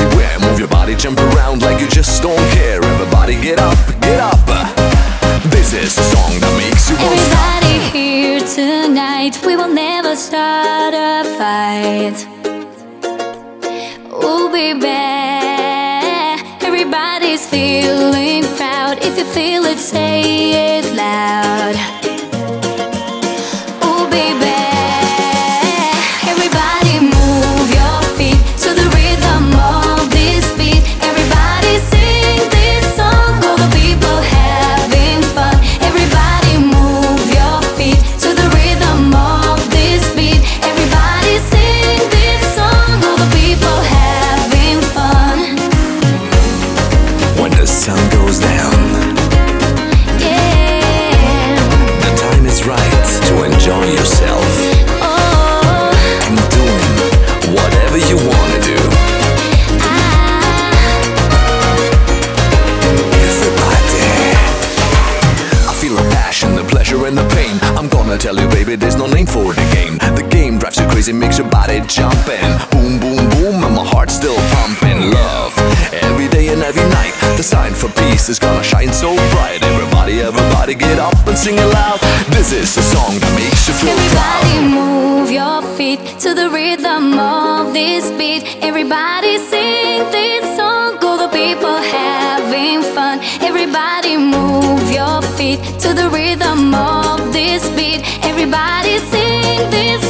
everywhere. Move your body, jump around like you just don't care. Everybody get up, get up. This is song that makes you stop. Everybody here tonight, we will never start a fight. Ooh, baby, everybody's feeling proud. If you feel it, say it loud. Gonna tell you, baby, there's no name for the game. The game drives you crazy, makes your body jumping. Boom, boom, boom, and my heart's still pumping. Love, every day and every night. The sign for peace is gonna shine so bright. Everybody, everybody, get up and sing it loud. This is a song that makes you feel Everybody proud. move your feet to the rhythm of this beat. Everybody sing this song, all the people having fun. Everybody move feet to the rhythm of this beat. Everybody sing this